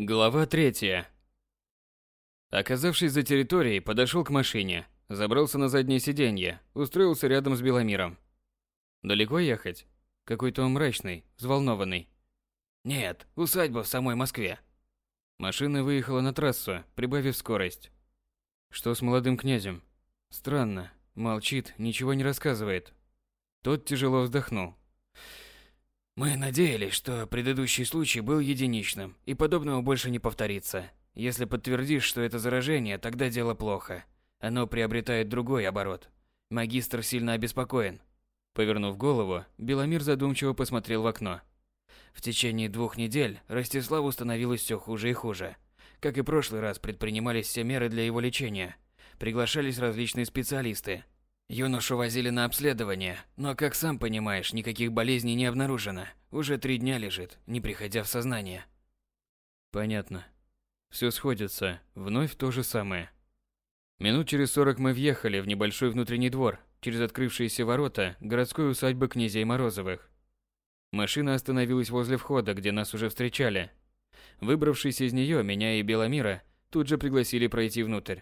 Глава третья. Оказавшись за территорией, подошел к машине, забрался на заднее сиденье, устроился рядом с Беломиром. Далеко ехать? Какой-то он мрачный, взволнованный. Нет, усадьба в самой Москве. Машина выехала на трассу, прибавив скорость. Что с молодым князем? Странно, молчит, ничего не рассказывает. Тот тяжело вздохнул. Мы надеялись, что предыдущий случай был единичным, и подобного больше не повторится. Если подтвердишь, что это заражение, тогда дело плохо. Оно приобретает другой оборот. Магистр сильно обеспокоен. Повернув голову, Беломир задумчиво посмотрел в окно. В течение двух недель Ростиславу становилось все хуже и хуже. Как и прошлый раз, предпринимались все меры для его лечения. Приглашались различные специалисты, Юношу возили на обследование, но, как сам понимаешь, никаких болезней не обнаружено. Уже три дня лежит, не приходя в сознание. Понятно. Все сходится, вновь то же самое. Минут через сорок мы въехали в небольшой внутренний двор, через открывшиеся ворота городской усадьбы князей Морозовых. Машина остановилась возле входа, где нас уже встречали. Выбравшись из нее, меня и Беломира тут же пригласили пройти внутрь.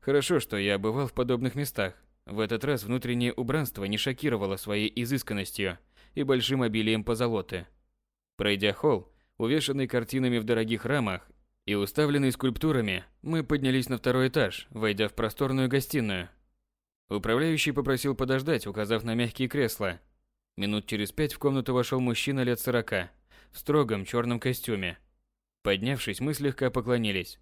Хорошо, что я бывал в подобных местах, в этот раз внутреннее убранство не шокировало своей изысканностью и большим обилием позолоты. Пройдя холл, увешанный картинами в дорогих рамах и уставленный скульптурами, мы поднялись на второй этаж, войдя в просторную гостиную. Управляющий попросил подождать, указав на мягкие кресла. Минут через пять в комнату вошел мужчина лет сорока, в строгом черном костюме. Поднявшись, мы слегка поклонились.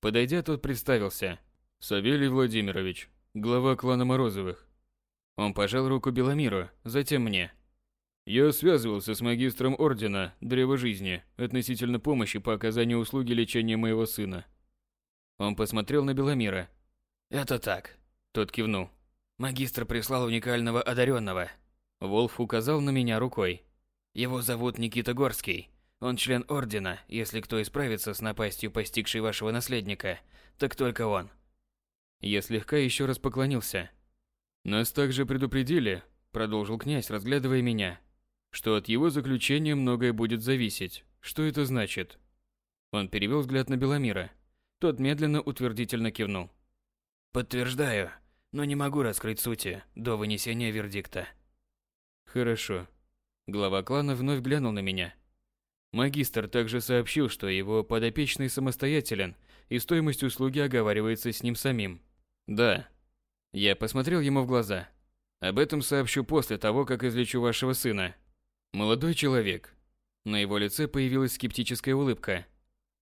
Подойдя, тот представился. «Савелий Владимирович, глава клана Морозовых. Он пожал руку Беломиру, затем мне. Я связывался с магистром ордена Древа Жизни относительно помощи по оказанию услуги лечения моего сына. Он посмотрел на Беломира. Это так, тот кивнул. Магистр прислал уникального одаренного. Волф указал на меня рукой. Его зовут Никита Горский. Он член ордена, если кто исправится с напастью постигшей вашего наследника, так только он. Я слегка еще раз поклонился. Нас также предупредили, продолжил князь, разглядывая меня, что от его заключения многое будет зависеть. Что это значит? Он перевел взгляд на Беломира. Тот медленно утвердительно кивнул. Подтверждаю, но не могу раскрыть сути до вынесения вердикта. Хорошо. Глава клана вновь глянул на меня. Магистр также сообщил, что его подопечный самостоятелен, и стоимость услуги оговаривается с ним самим. Да. Я посмотрел ему в глаза. Об этом сообщу после того, как излечу вашего сына. Молодой человек. На его лице появилась скептическая улыбка.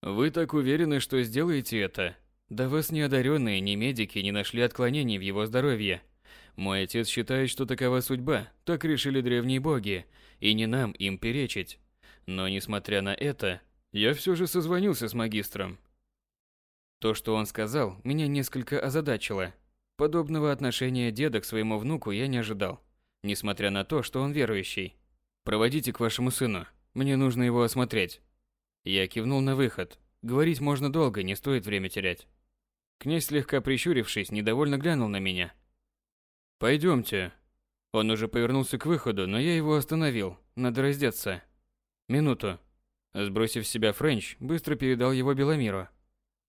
Вы так уверены, что сделаете это? Да вас ни одаренные, ни медики не нашли отклонений в его здоровье. Мой отец считает, что такова судьба, так решили древние боги, и не нам им перечить. Но несмотря на это, я все же созвонился с магистром. То, что он сказал, меня несколько озадачило. Подобного отношения деда к своему внуку я не ожидал, несмотря на то, что он верующий. «Проводите к вашему сыну. Мне нужно его осмотреть». Я кивнул на выход. Говорить можно долго, не стоит время терять. Князь, слегка прищурившись, недовольно глянул на меня. «Пойдемте». Он уже повернулся к выходу, но я его остановил. Надо раздеться. Минуту. Сбросив с себя Френч, быстро передал его Беломиру.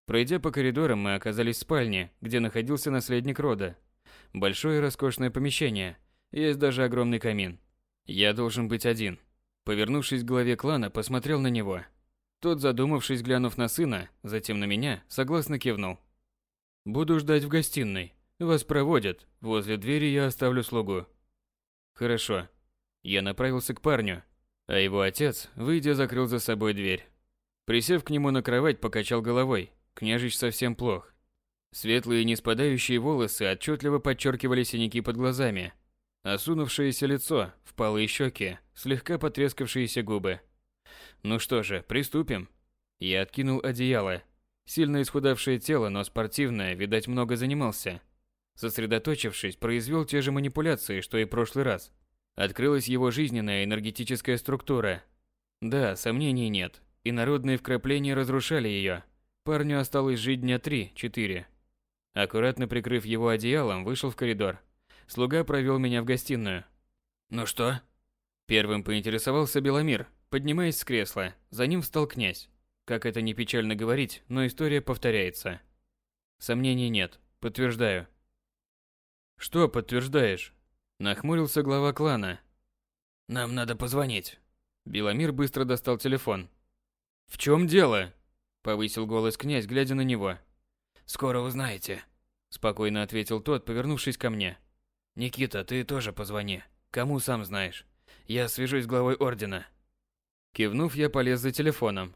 Пройдя по коридорам, мы оказались в спальне, где находился наследник рода. Большое роскошное помещение, есть даже огромный камин. Я должен быть один. Повернувшись к главе клана, посмотрел на него. Тот, задумавшись, глянув на сына, затем на меня, согласно кивнул. «Буду ждать в гостиной. Вас проводят. Возле двери я оставлю слугу». «Хорошо». Я направился к парню, а его отец, выйдя, закрыл за собой дверь. Присев к нему на кровать, покачал головой, Княжич совсем плох. Светлые не спадающие волосы отчетливо подчеркивали синяки под глазами, осунувшееся лицо, впалые щеки, слегка потрескавшиеся губы. Ну что же, приступим. Я откинул одеяло. Сильно исхудавшее тело, но спортивное, видать, много занимался. Сосредоточившись, произвел те же манипуляции, что и прошлый раз. Открылась его жизненная энергетическая структура. Да, сомнений нет. И народные вкрапления разрушали ее. Парню осталось жить дня три-четыре. Аккуратно прикрыв его одеялом, вышел в коридор. Слуга провел меня в гостиную. «Ну что?» Первым поинтересовался Беломир, поднимаясь с кресла. За ним встал князь. Как это не печально говорить, но история повторяется. Сомнений нет. Подтверждаю. Что подтверждаешь? Нахмурился глава клана. Нам надо позвонить. Беломир быстро достал телефон. В чем дело? Повысил голос князь, глядя на него. Скоро узнаете. Спокойно ответил тот, повернувшись ко мне. Никита, ты тоже позвони. Кому сам знаешь. Я свяжусь с главой ордена. Кивнув, я полез за телефоном.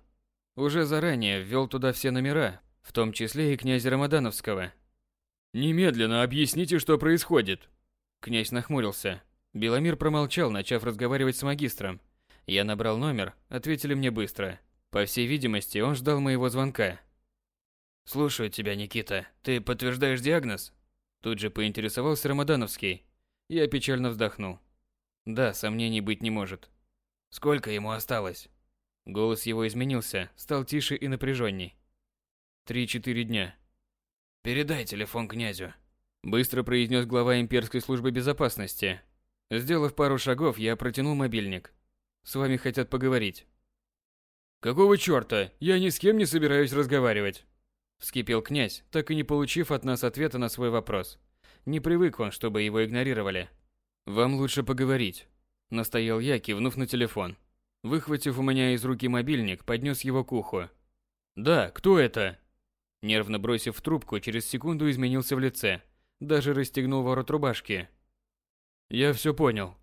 Уже заранее ввел туда все номера, в том числе и князя Рамадановского. «Немедленно объясните, что происходит!» Князь нахмурился. Беломир промолчал, начав разговаривать с магистром. Я набрал номер, ответили мне быстро. По всей видимости, он ждал моего звонка. «Слушаю тебя, Никита. Ты подтверждаешь диагноз?» Тут же поинтересовался Рамадановский. Я печально вздохнул. Да, сомнений быть не может. Сколько ему осталось? Голос его изменился, стал тише и напряженней. Три-четыре дня. «Передай телефон князю», – быстро произнес глава имперской службы безопасности. Сделав пару шагов, я протянул мобильник. «С вами хотят поговорить». «Какого чёрта? Я ни с кем не собираюсь разговаривать!» Вскипел князь, так и не получив от нас ответа на свой вопрос. Не привык он, чтобы его игнорировали. «Вам лучше поговорить», – настоял я, кивнув на телефон. Выхватив у меня из руки мобильник, поднес его к уху. «Да, кто это?» Нервно бросив трубку, через секунду изменился в лице. Даже расстегнул ворот рубашки. «Я все понял».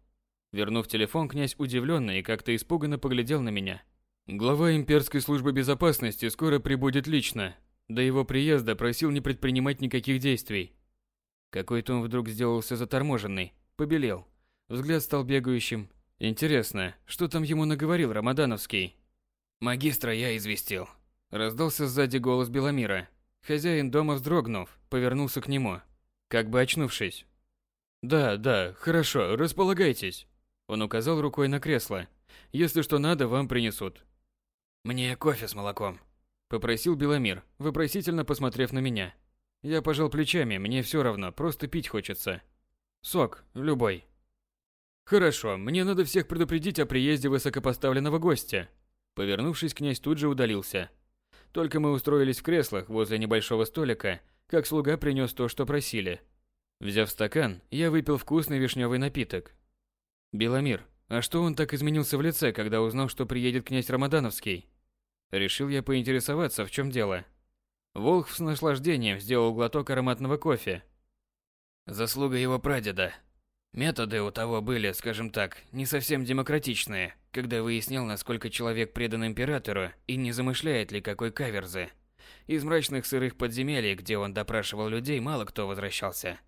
Вернув телефон, князь удивленно и как-то испуганно поглядел на меня. «Глава имперской службы безопасности скоро прибудет лично. До его приезда просил не предпринимать никаких действий». Какой-то он вдруг сделался заторможенный, побелел. Взгляд стал бегающим. Интересно, что там ему наговорил Рамадановский? «Магистра я известил», Раздался сзади голос Беломира. Хозяин дома вздрогнув, повернулся к нему, как бы очнувшись. «Да, да, хорошо, располагайтесь». Он указал рукой на кресло. «Если что надо, вам принесут». «Мне кофе с молоком», – попросил Беломир, вопросительно посмотрев на меня. Я пожал плечами, мне все равно, просто пить хочется. Сок, любой. «Хорошо, мне надо всех предупредить о приезде высокопоставленного гостя». Повернувшись, князь тут же удалился. Только мы устроились в креслах возле небольшого столика, как слуга принес то, что просили. Взяв стакан, я выпил вкусный вишневый напиток. Беломир, а что он так изменился в лице, когда узнал, что приедет князь Рамадановский? Решил я поинтересоваться, в чем дело. Волх с наслаждением сделал глоток ароматного кофе. Заслуга его прадеда, Методы у того были, скажем так, не совсем демократичные, когда выяснил, насколько человек предан императору и не замышляет ли какой каверзы. Из мрачных сырых подземелий, где он допрашивал людей, мало кто возвращался.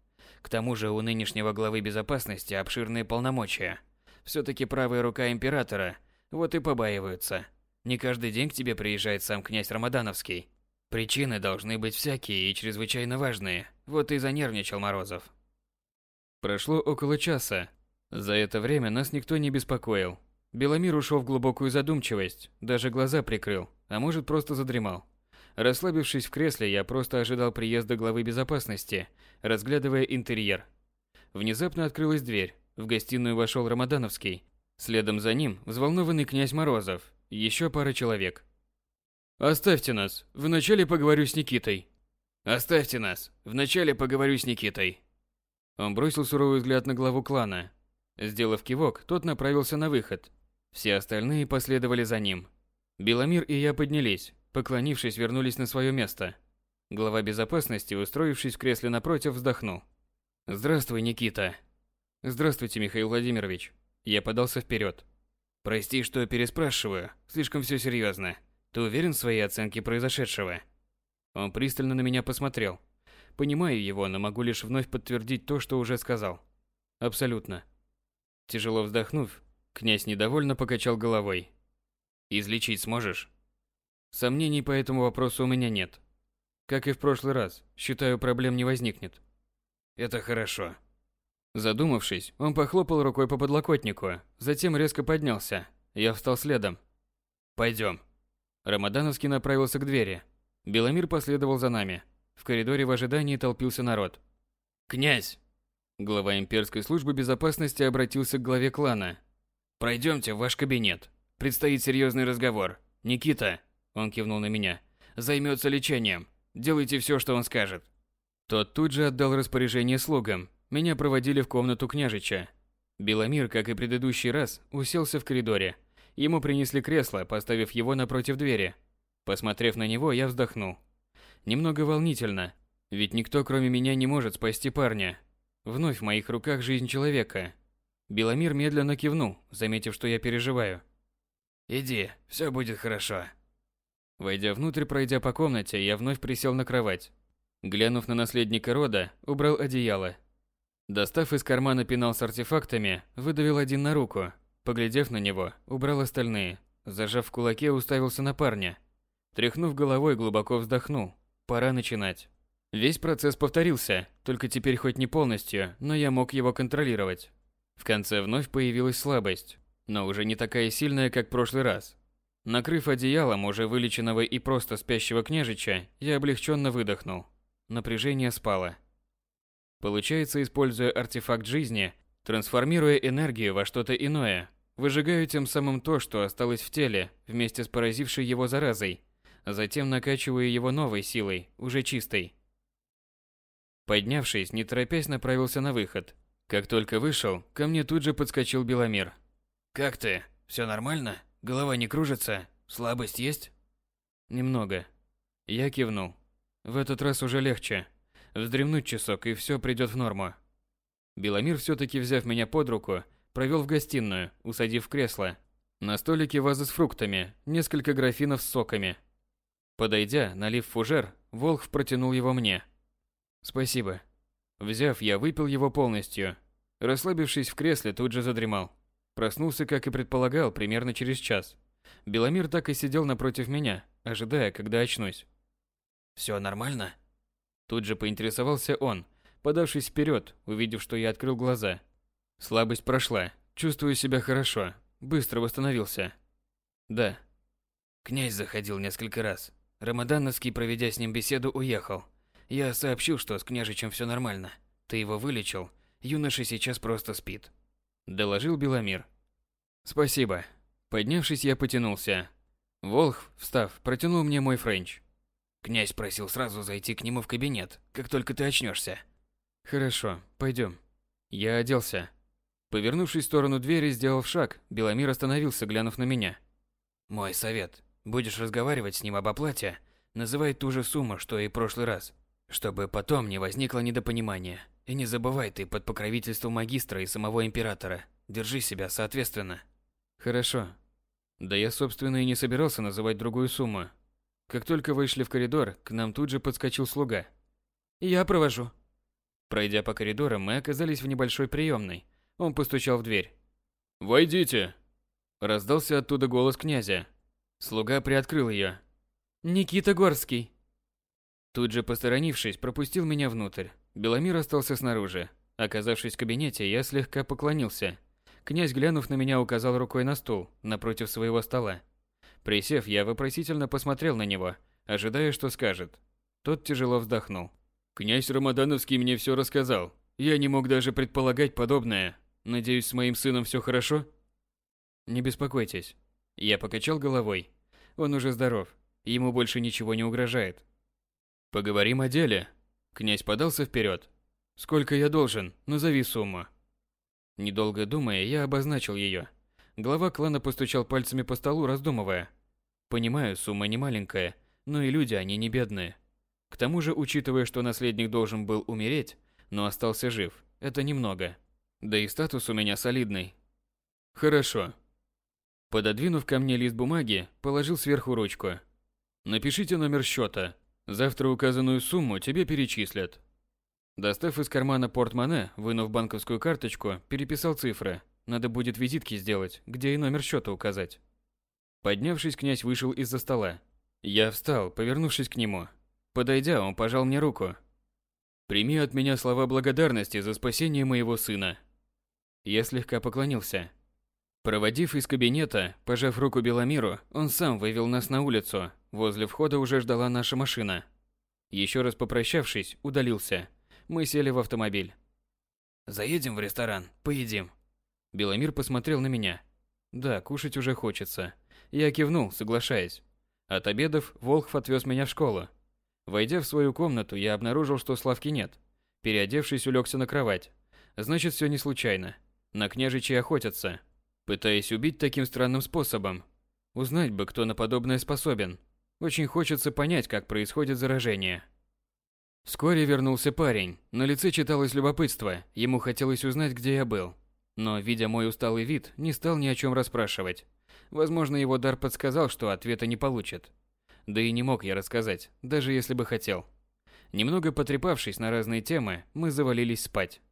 К тому же у нынешнего главы безопасности обширные полномочия. Все-таки правая рука императора, вот и побаиваются. Не каждый день к тебе приезжает сам князь Рамадановский. Причины должны быть всякие и чрезвычайно важные. Вот и занервничал Морозов. Прошло около часа. За это время нас никто не беспокоил. Беломир ушел в глубокую задумчивость, даже глаза прикрыл, а может просто задремал. Расслабившись в кресле, я просто ожидал приезда главы безопасности, разглядывая интерьер. Внезапно открылась дверь. В гостиную вошел Рамадановский. Следом за ним взволнованный князь Морозов, еще пара человек. «Оставьте нас, вначале поговорю с Никитой». «Оставьте нас, вначале поговорю с Никитой», он бросил суровый взгляд на главу клана. Сделав кивок, тот направился на выход. Все остальные последовали за ним. Беломир и я поднялись, поклонившись, вернулись на свое место. Глава безопасности, устроившись в кресле напротив, вздохнул. «Здравствуй, Никита». «Здравствуйте, Михаил Владимирович». Я подался вперед. «Прости, что переспрашиваю. Слишком все серьезно. Ты уверен в своей оценке произошедшего?» Он пристально на меня посмотрел. Понимаю его, но могу лишь вновь подтвердить то, что уже сказал. Абсолютно. Тяжело вздохнув, князь недовольно покачал головой. Излечить сможешь? Сомнений по этому вопросу у меня нет. Как и в прошлый раз, считаю, проблем не возникнет. Это хорошо. Задумавшись, он похлопал рукой по подлокотнику, затем резко поднялся. Я встал следом. Пойдем. Рамадановский направился к двери. Беломир последовал за нами. В коридоре в ожидании толпился народ. «Князь!» Глава имперской службы безопасности обратился к главе клана. «Пройдемте в ваш кабинет. Предстоит серьезный разговор. Никита!» Он кивнул на меня. Займется лечением. Делайте все, что он скажет. Тот тут же отдал распоряжение слугам. Меня проводили в комнату княжича. Беломир, как и предыдущий раз, уселся в коридоре. Ему принесли кресло, поставив его напротив двери. Посмотрев на него, я вздохнул. Немного волнительно, ведь никто кроме меня не может спасти парня. Вновь в моих руках жизнь человека. Беломир медленно кивнул, заметив, что я переживаю. «Иди, все будет хорошо». Войдя внутрь, пройдя по комнате, я вновь присел на кровать. Глянув на наследника рода, убрал одеяло. Достав из кармана пенал с артефактами, выдавил один на руку. Поглядев на него, убрал остальные. Зажав в кулаке, уставился на парня. Тряхнув головой, глубоко вздохнул. Пора начинать. Весь процесс повторился, только теперь хоть не полностью, но я мог его контролировать. В конце вновь появилась слабость, но уже не такая сильная, как в прошлый раз. Накрыв одеялом уже вылеченного и просто спящего княжича, я облегченно выдохнул. Напряжение спало. Получается, используя артефакт жизни, трансформируя энергию во что-то иное, выжигаю тем самым то, что осталось в теле, вместе с поразившей его заразой, затем накачиваю его новой силой, уже чистой. Поднявшись, не торопясь, направился на выход. Как только вышел, ко мне тут же подскочил Беломир. «Как ты? Все нормально? Голова не кружится? Слабость есть?» «Немного». Я кивнул. В этот раз уже легче. Вздремнуть часок, и все придет в норму. Беломир, все-таки взяв меня под руку, провел в гостиную, усадив в кресло. На столике вазы с фруктами, несколько графинов с соками. Подойдя, налив фужер, Волхв протянул его мне. Спасибо. Взяв, я выпил его полностью. Расслабившись в кресле, тут же задремал. Проснулся, как и предполагал, примерно через час. Беломир так и сидел напротив меня, ожидая, когда очнусь. «Все нормально?» Тут же поинтересовался он, подавшись вперед, увидев, что я открыл глаза. Слабость прошла, чувствую себя хорошо, быстро восстановился. Да. Князь заходил несколько раз. Ромодановский, проведя с ним беседу, уехал. Я сообщил, что с княжичем все нормально. Ты его вылечил. Юноша сейчас просто спит. Доложил Беломир. Спасибо. Поднявшись, я потянулся. Волх, встав, протянул мне мой френч. Князь просил сразу зайти к нему в кабинет, как только ты очнешься. Хорошо, пойдем. Я оделся. Повернувшись в сторону двери, сделав шаг, Беломир остановился, глянув на меня. Мой совет. Будешь разговаривать с ним об оплате, называй ту же сумму, что и в прошлый раз. Чтобы потом не возникло недопонимания. И не забывай, ты под покровительством магистра и самого императора. Держи себя соответственно. Хорошо. Да я, собственно, и не собирался называть другую сумму. Как только вышли в коридор, к нам тут же подскочил слуга. Я провожу. Пройдя по коридорам, мы оказались в небольшой приемной. Он постучал в дверь. «Войдите!» Раздался оттуда голос князя. Слуга приоткрыл ее. «Никита Горский!» Тут же посторонившись, пропустил меня внутрь. Беломир остался снаружи. Оказавшись в кабинете, я слегка поклонился. Князь, глянув на меня, указал рукой на стул, напротив своего стола. Присев, я вопросительно посмотрел на него, ожидая, что скажет. Тот тяжело вздохнул. «Князь Рамадановский мне все рассказал. Я не мог даже предполагать подобное. Надеюсь, с моим сыном все хорошо?» «Не беспокойтесь». Я покачал головой. Он уже здоров. Ему больше ничего не угрожает. Поговорим о деле. Князь подался вперед. Сколько я должен? Назови сумму. Недолго думая, я обозначил ее. Глава клана постучал пальцами по столу, раздумывая. Понимаю, сумма не маленькая, но и люди они не бедные. К тому же, учитывая, что наследник должен был умереть, но остался жив, это немного. Да и статус у меня солидный. Хорошо. Пододвинув ко мне лист бумаги, положил сверху ручку. Напишите номер счета, Завтра указанную сумму тебе перечислят. Достав из кармана портмоне, вынув банковскую карточку, переписал цифры. Надо будет визитки сделать, где и номер счета указать. Поднявшись, князь вышел из-за стола. Я встал, повернувшись к нему. Подойдя, он пожал мне руку. «Прими от меня слова благодарности за спасение моего сына». Я слегка поклонился. Проводив из кабинета, пожав руку Беломиру, он сам вывел нас на улицу, Возле входа уже ждала наша машина. Еще раз попрощавшись, удалился. Мы сели в автомобиль. «Заедем в ресторан, поедим». Беломир посмотрел на меня. «Да, кушать уже хочется». Я кивнул, соглашаясь. От обедов Волхв отвез меня в школу. Войдя в свою комнату, я обнаружил, что Славки нет. Переодевшись, улегся на кровать. Значит, все не случайно. На княжичей охотятся, пытаясь убить таким странным способом. Узнать бы, кто на подобное способен. Очень хочется понять, как происходит заражение. Вскоре вернулся парень. На лице читалось любопытство. Ему хотелось узнать, где я был. Но, видя мой усталый вид, не стал ни о чем расспрашивать. Возможно, его дар подсказал, что ответа не получит. Да и не мог я рассказать, даже если бы хотел. Немного потрепавшись на разные темы, мы завалились спать.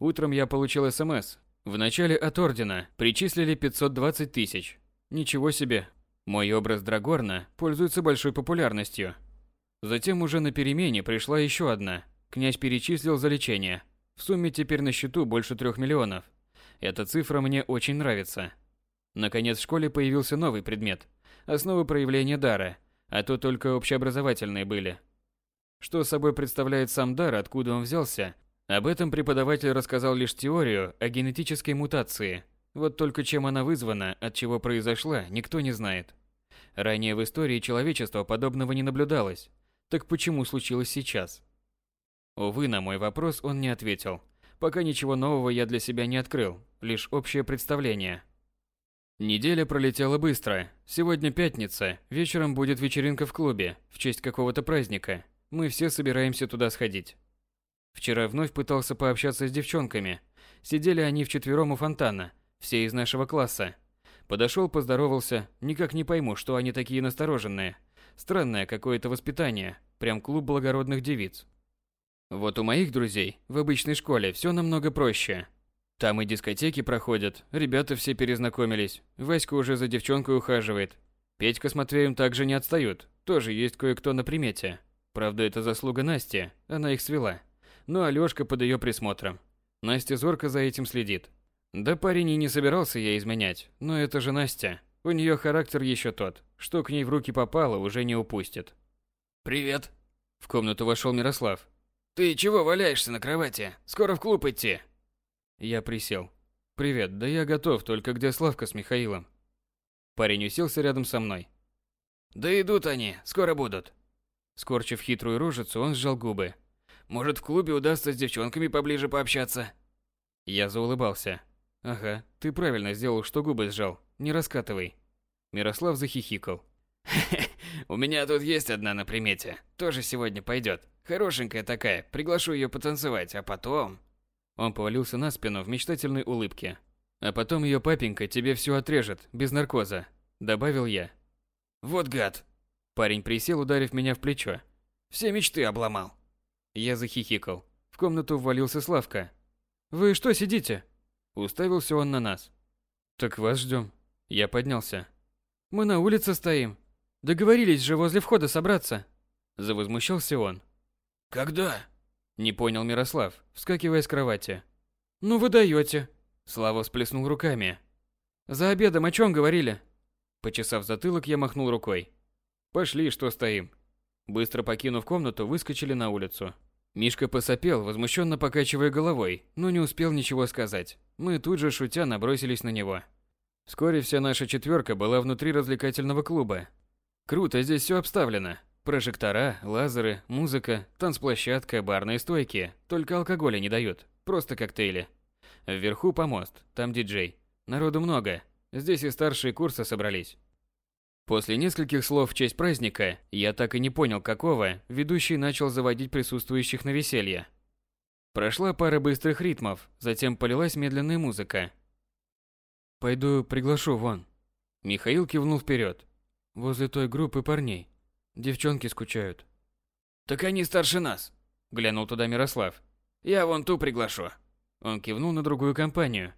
Утром я получил СМС. Вначале от Ордена причислили 520 тысяч. Ничего себе. Мой образ Драгорна пользуется большой популярностью. Затем уже на перемене пришла еще одна. Князь перечислил за лечение. В сумме теперь на счету больше трех миллионов. Эта цифра мне очень нравится. Наконец в школе появился новый предмет. Основы проявления дара, а то только общеобразовательные были. Что собой представляет сам дар, откуда он взялся, об этом преподаватель рассказал лишь теорию о генетической мутации. Вот только чем она вызвана, от чего произошла, никто не знает. Ранее в истории человечества подобного не наблюдалось. Так почему случилось сейчас? Увы, на мой вопрос он не ответил. Пока ничего нового я для себя не открыл, лишь общее представление. Неделя пролетела быстро. Сегодня пятница, вечером будет вечеринка в клубе, в честь какого-то праздника. Мы все собираемся туда сходить. Вчера вновь пытался пообщаться с девчонками. Сидели они вчетвером у фонтана, все из нашего класса. Подошел, поздоровался, никак не пойму, что они такие настороженные. Странное какое-то воспитание, прям клуб благородных девиц. Вот у моих друзей в обычной школе все намного проще. Там и дискотеки проходят, ребята все перезнакомились, Васька уже за девчонкой ухаживает. Петька с Матвеем также не отстают, тоже есть кое-кто на примете. Правда, это заслуга Насти, она их свела. Ну а Лёшка под ее присмотром. Настя зорко за этим следит. Да парень и не собирался ей изменять, но это же Настя. У нее характер еще тот, что к ней в руки попало, уже не упустит. «Привет!» В комнату вошел Мирослав. «Ты чего валяешься на кровати? Скоро в клуб идти!» Я присел. «Привет, да я готов, только где Славка с Михаилом?» Парень уселся рядом со мной. «Да идут они, скоро будут!» Скорчив хитрую рожицу, он сжал губы. «Может, в клубе удастся с девчонками поближе пообщаться?» Я заулыбался. «Ага, ты правильно сделал, что губы сжал. Не раскатывай». Мирослав захихикал. У меня тут есть одна на примете. Тоже сегодня пойдет. Хорошенькая такая. Приглашу ее потанцевать, а потом... Он повалился на спину в мечтательной улыбке. А потом ее папенька тебе все отрежет, без наркоза. Добавил я. Вот гад. Парень присел, ударив меня в плечо. Все мечты обломал. Я захихикал. В комнату ввалился Славка. «Вы что сидите?» Уставился он на нас. «Так вас ждем». Я поднялся. «Мы на улице стоим. Договорились же возле входа собраться». Завозмущался он. «Когда?» Не понял Мирослав, вскакивая с кровати. «Ну вы даете!» Слава всплеснул руками. «За обедом о чем говорили?» Почесав затылок, я махнул рукой. «Пошли, что стоим». Быстро покинув комнату, выскочили на улицу. Мишка посопел, возмущенно покачивая головой, но не успел ничего сказать. Мы тут же, шутя, набросились на него. Вскоре вся наша четверка была внутри развлекательного клуба. Круто здесь все обставлено. Прожектора, лазеры, музыка, танцплощадка, барные стойки. Только алкоголя не дают, просто коктейли. Вверху помост, там диджей. Народу много. Здесь и старшие курсы собрались. После нескольких слов в честь праздника, я так и не понял какого, ведущий начал заводить присутствующих на веселье. Прошла пара быстрых ритмов, затем полилась медленная музыка. «Пойду приглашу вон». Михаил кивнул вперед. «Возле той группы парней. Девчонки скучают». «Так они старше нас», — глянул туда Мирослав. «Я вон ту приглашу». Он кивнул на другую компанию.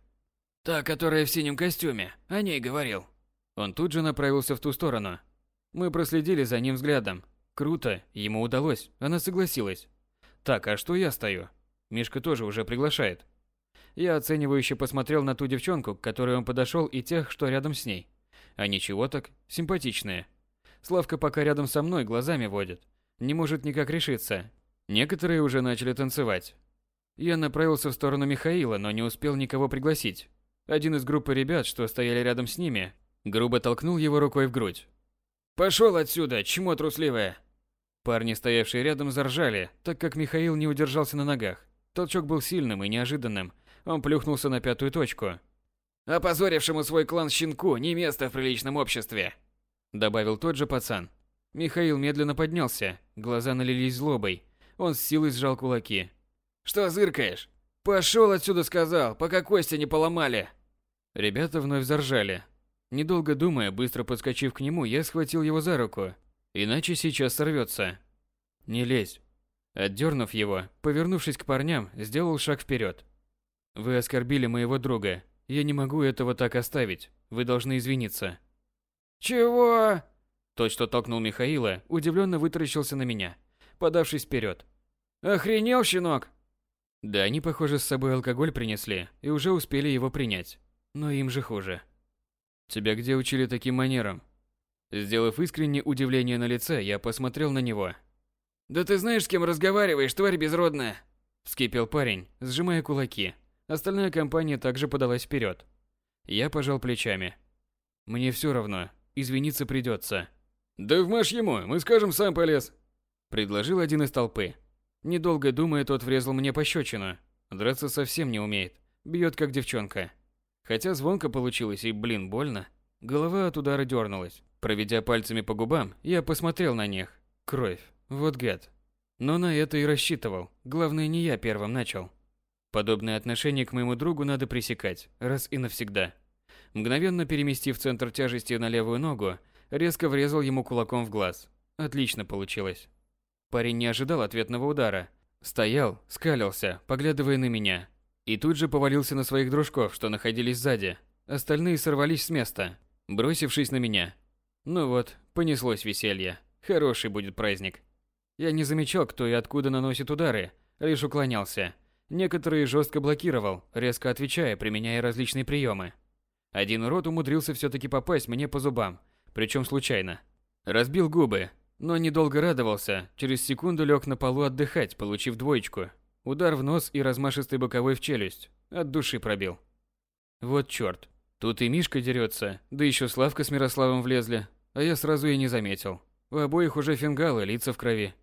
«Та, которая в синем костюме, о ней говорил». Он тут же направился в ту сторону. Мы проследили за ним взглядом. Круто, ему удалось, она согласилась. Так, а что я стою? Мишка тоже уже приглашает. Я оценивающе посмотрел на ту девчонку, к которой он подошел, и тех, что рядом с ней. А ничего так, симпатичные. Славка пока рядом со мной глазами водит. Не может никак решиться. Некоторые уже начали танцевать. Я направился в сторону Михаила, но не успел никого пригласить. Один из группы ребят, что стояли рядом с ними, грубо толкнул его рукой в грудь. Пошел отсюда, чмо трусливое. Парни, стоявшие рядом, заржали, так как Михаил не удержался на ногах. Толчок был сильным и неожиданным. Он плюхнулся на пятую точку. «Опозорившему свой клан щенку не место в приличном обществе», — добавил тот же пацан. Михаил медленно поднялся, глаза налились злобой. Он с силой сжал кулаки. «Что зыркаешь? Пошел отсюда, сказал, пока кости не поломали!» Ребята вновь заржали. Недолго думая, быстро подскочив к нему, я схватил его за руку. Иначе сейчас сорвется. «Не лезь!» Отдернув его, повернувшись к парням, сделал шаг вперед. «Вы оскорбили моего друга. Я не могу этого так оставить. Вы должны извиниться». «Чего?» Тот, что толкнул Михаила, удивленно вытаращился на меня, подавшись вперед. «Охренел, щенок?» Да, они, похоже, с собой алкоголь принесли и уже успели его принять. Но им же хуже. Тебя где учили таким манерам? Сделав искреннее удивление на лице, я посмотрел на него. «Да ты знаешь, с кем разговариваешь, тварь безродная?» Вскипел парень, сжимая кулаки. Остальная компания также подалась вперед. Я пожал плечами. Мне все равно, извиниться придется. «Да вмажь ему, мы скажем, сам полез», — предложил один из толпы. Недолго думая, тот врезал мне пощечину. Драться совсем не умеет. Бьет как девчонка. Хотя звонко получилось и, блин, больно. Голова от удара дернулась. Проведя пальцами по губам, я посмотрел на них. Кровь. Вот гад. Но на это и рассчитывал. Главное, не я первым начал. Подобное отношение к моему другу надо пресекать, раз и навсегда. Мгновенно переместив центр тяжести на левую ногу, резко врезал ему кулаком в глаз. Отлично получилось. Парень не ожидал ответного удара. Стоял, скалился, поглядывая на меня. И тут же повалился на своих дружков, что находились сзади. Остальные сорвались с места, бросившись на меня. Ну вот, понеслось веселье. Хороший будет праздник. Я не замечал, кто и откуда наносит удары, лишь уклонялся. Некоторые жестко блокировал, резко отвечая, применяя различные приемы. Один урод умудрился все-таки попасть мне по зубам, причем случайно. Разбил губы, но недолго радовался, через секунду лег на полу отдыхать, получив двоечку. Удар в нос и размашистый боковой в челюсть. От души пробил. Вот черт. Тут и Мишка дерется, да еще Славка с Мирославом влезли, а я сразу и не заметил. У обоих уже фингалы, лица в крови.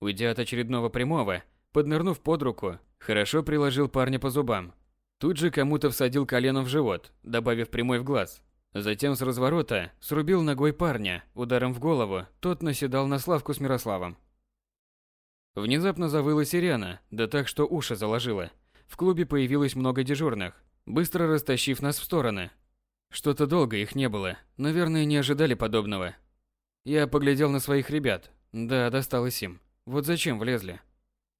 Уйдя от очередного прямого, поднырнув под руку, хорошо приложил парня по зубам. Тут же кому-то всадил коленом в живот, добавив прямой в глаз. Затем с разворота срубил ногой парня, ударом в голову, тот наседал на Славку с Мирославом. Внезапно завыла сирена, да так, что уши заложило. В клубе появилось много дежурных, быстро растащив нас в стороны. Что-то долго их не было, наверное, не ожидали подобного. Я поглядел на своих ребят. Да, досталось им. Вот зачем влезли?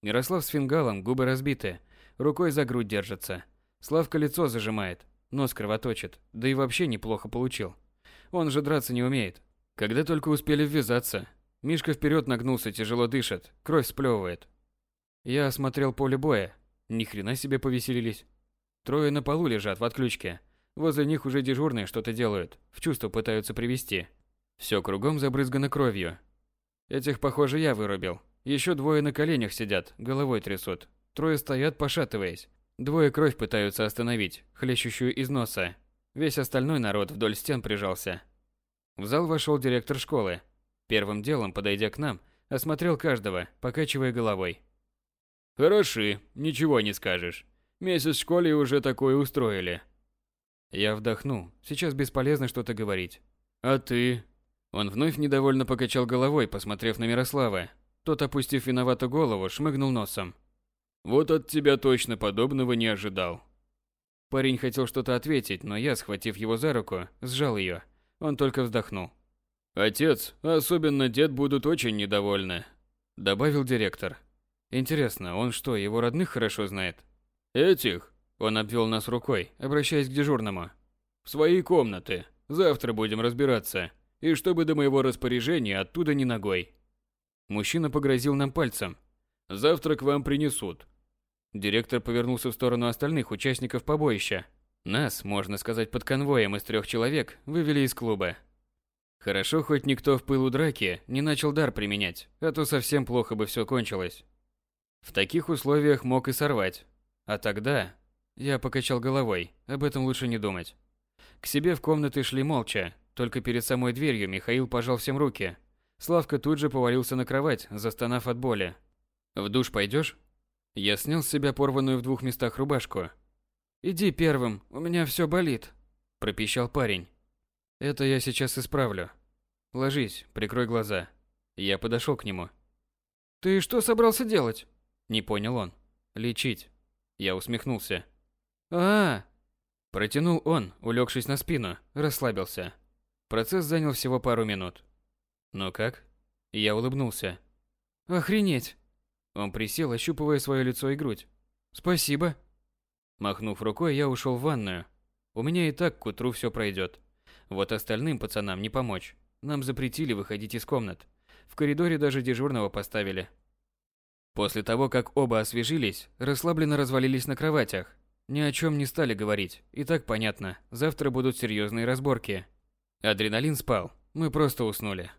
Мирослав с фингалом, губы разбиты, рукой за грудь держится. Славка лицо зажимает, Нос кровоточит, да и вообще неплохо получил. Он же драться не умеет. Когда только успели ввязаться, Мишка вперед нагнулся, тяжело дышит, кровь сплевывает. Я осмотрел поле боя. Ни хрена себе повеселились. Трое на полу лежат в отключке. Возле них уже дежурные что-то делают, в чувство пытаются привести. Все кругом забрызгано кровью. Этих, похоже, я вырубил. Еще двое на коленях сидят, головой трясут. Трое стоят, пошатываясь. Двое кровь пытаются остановить, хлещущую из носа. Весь остальной народ вдоль стен прижался. В зал вошел директор школы. Первым делом, подойдя к нам, осмотрел каждого, покачивая головой. «Хороши, ничего не скажешь. Месяц в школе уже такое устроили». Я вдохнул. Сейчас бесполезно что-то говорить. «А ты?» Он вновь недовольно покачал головой, посмотрев на Мирослава. Тот, опустив виновато голову, шмыгнул носом. Вот от тебя точно подобного не ожидал. Парень хотел что-то ответить, но я, схватив его за руку, сжал ее. Он только вздохнул. Отец, особенно дед будут очень недовольны, добавил директор. Интересно, он что, его родных хорошо знает? Этих? Он обвел нас рукой, обращаясь к дежурному. В свои комнаты. Завтра будем разбираться. И чтобы до моего распоряжения оттуда ни ногой. Мужчина погрозил нам пальцем. Завтра к вам принесут. Директор повернулся в сторону остальных участников побоища. Нас, можно сказать, под конвоем из трех человек вывели из клуба. Хорошо, хоть никто в пылу драки не начал дар применять, а то совсем плохо бы все кончилось. В таких условиях мог и сорвать. А тогда... Я покачал головой, об этом лучше не думать. К себе в комнаты шли молча, только перед самой дверью Михаил пожал всем руки. Славка тут же повалился на кровать, застонав от боли. «В душ пойдешь? Я снял с себя порванную в двух местах рубашку. «Иди первым, у меня все болит», – пропищал парень. «Это я сейчас исправлю. Ложись, прикрой глаза». Я подошел к нему. «Ты что собрался делать?» Не понял он. «Лечить». Я усмехнулся. а, -а, -а Протянул он, улегшись на спину, расслабился. Процесс занял всего пару минут. «Ну как?» Я улыбнулся. «Охренеть!» Он присел, ощупывая свое лицо и грудь. «Спасибо!» Махнув рукой, я ушел в ванную. У меня и так к утру все пройдет. Вот остальным пацанам не помочь. Нам запретили выходить из комнат. В коридоре даже дежурного поставили. После того, как оба освежились, расслабленно развалились на кроватях. Ни о чем не стали говорить. И так понятно, завтра будут серьезные разборки. Адреналин спал. Мы просто уснули.